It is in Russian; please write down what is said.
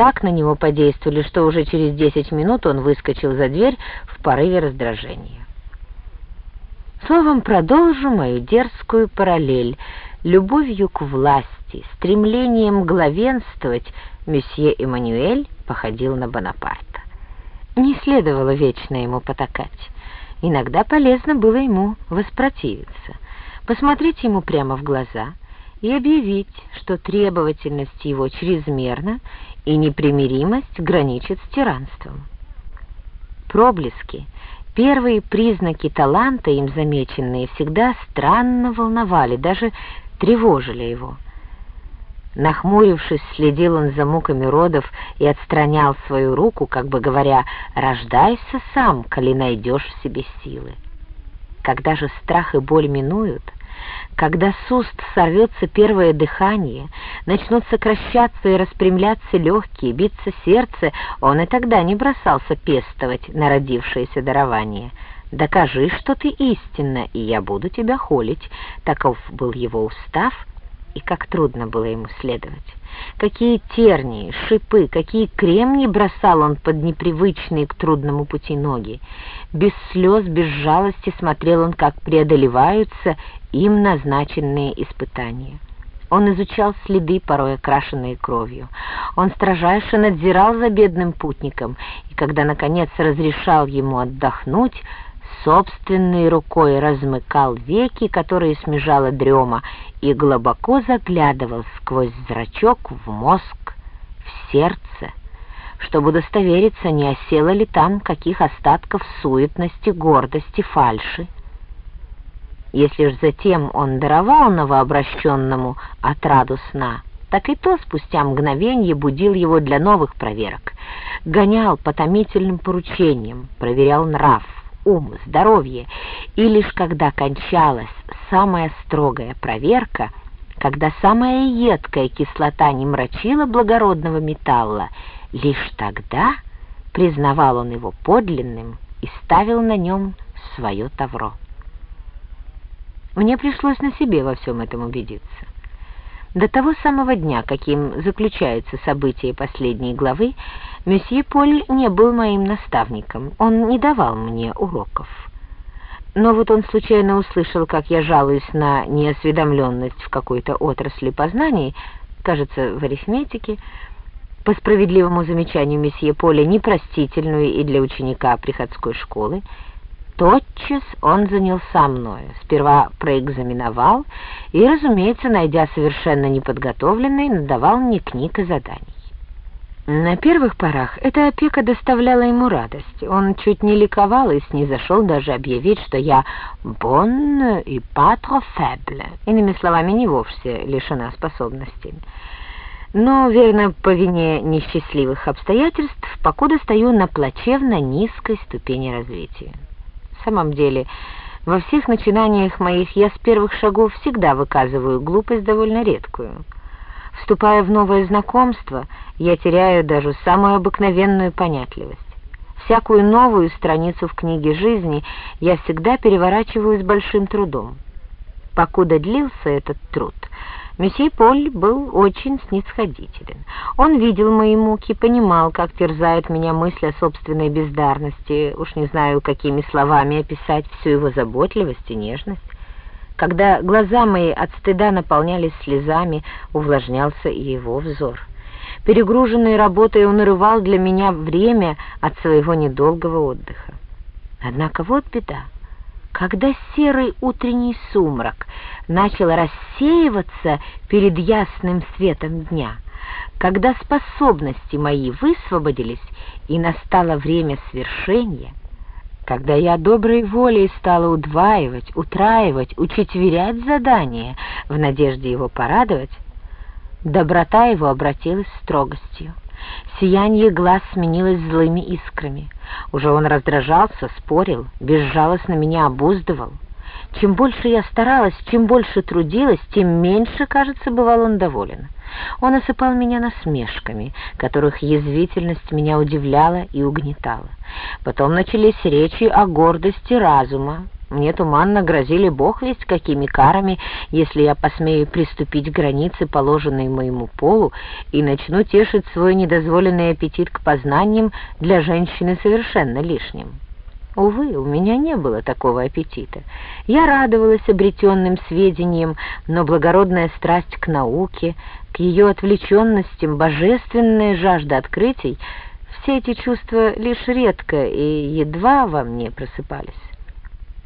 так на него подействовали, что уже через десять минут он выскочил за дверь в порыве раздражения. Словом, продолжу мою дерзкую параллель. Любовью к власти, стремлением главенствовать месье Эммануэль походил на Бонапарта. Не следовало вечно ему потакать. Иногда полезно было ему воспротивиться, посмотреть ему прямо в глаза и объявить, что требовательность его чрезмерна и непримиримость граничит с тиранством. Проблески, первые признаки таланта, им замеченные, всегда странно волновали, даже тревожили его. Нахмурившись, следил он за муками родов и отстранял свою руку, как бы говоря, «Рождайся сам, коли найдешь в себе силы». Когда же страх и боль минуют, когда с уст сорвется первое дыхание, начнут сокращаться и распрямляться легкие, биться сердце, он и тогда не бросался пестовать народившееся дарование. «Докажи, что ты истинна, и я буду тебя холить», — таков был его устав — и как трудно было ему следовать. Какие тернии, шипы, какие кремни бросал он под непривычные к трудному пути ноги. Без слез, без жалости смотрел он, как преодолеваются им назначенные испытания. Он изучал следы, порой окрашенные кровью. Он строжайше надзирал за бедным путником, и когда, наконец, разрешал ему отдохнуть, собственной рукой размыкал веки, которые смежала дрема, и глубоко заглядывал сквозь зрачок в мозг, в сердце, чтобы удостовериться, не осело ли там каких остатков суетности, гордости, фальши. Если ж затем он даровал новообращенному отраду сна, так и то спустя мгновенье будил его для новых проверок, гонял по томительным поручениям, проверял нрав, ум, здоровье, и лишь когда кончалась самая строгая проверка, когда самая едкая кислота не мрачила благородного металла, лишь тогда признавал он его подлинным и ставил на нем свое тавро. Мне пришлось на себе во всем этом убедиться. До того самого дня, каким заключаются события последней главы, месье Поль не был моим наставником, он не давал мне уроков. Но вот он случайно услышал, как я жалуюсь на неосведомленность в какой-то отрасли познаний, кажется, в арифметике, по справедливому замечанию месье Поля, непростительную и для ученика приходской школы, Тотчас он занялся мною, сперва проэкзаменовал и, разумеется, найдя совершенно неподготовленный, надавал мне книг и заданий. На первых порах эта опека доставляла ему радость. Он чуть не ликовал и снизошел даже объявить, что я «bonne и trop faible», иными словами, не вовсе лишена способностей. Но, верно, по вине несчастливых обстоятельств, покуда стою на плачевно низкой ступени развития. В самом деле, во всех начинаниях моих я с первых шагов всегда выказываю глупость довольно редкую. Вступая в новое знакомство, я теряю даже самую обыкновенную понятливость. Всякую новую страницу в книге жизни я всегда переворачиваю с большим трудом. Покуда длился этот труд — Месье Поль был очень снисходителен. Он видел мои муки, понимал, как терзает меня мысль о собственной бездарности, уж не знаю, какими словами описать всю его заботливость и нежность. Когда глаза мои от стыда наполнялись слезами, увлажнялся и его взор. Перегруженный работой он урывал для меня время от своего недолгого отдыха. Однако вот беда. Когда серый утренний сумрак начал рассеиваться перед ясным светом дня, когда способности мои высвободились и настало время свершения, когда я доброй волей стала удваивать, утраивать, учетверять задание в надежде его порадовать, доброта его обратилась строгостью. Сияние глаз сменилось злыми искрами. Уже он раздражался, спорил, безжалостно меня обуздывал. Чем больше я старалась, чем больше трудилась, тем меньше, кажется, бывал он доволен. Он осыпал меня насмешками, которых язвительность меня удивляла и угнетала. Потом начались речи о гордости разума, Мне туманно грозили бог весть какими карами, если я посмею приступить к границе, положенной моему полу, и начну тешить свой недозволенный аппетит к познаниям для женщины совершенно лишним. Увы, у меня не было такого аппетита. Я радовалась обретенным сведениям, но благородная страсть к науке, к ее отвлеченностям, божественная жажда открытий — все эти чувства лишь редко и едва во мне просыпались.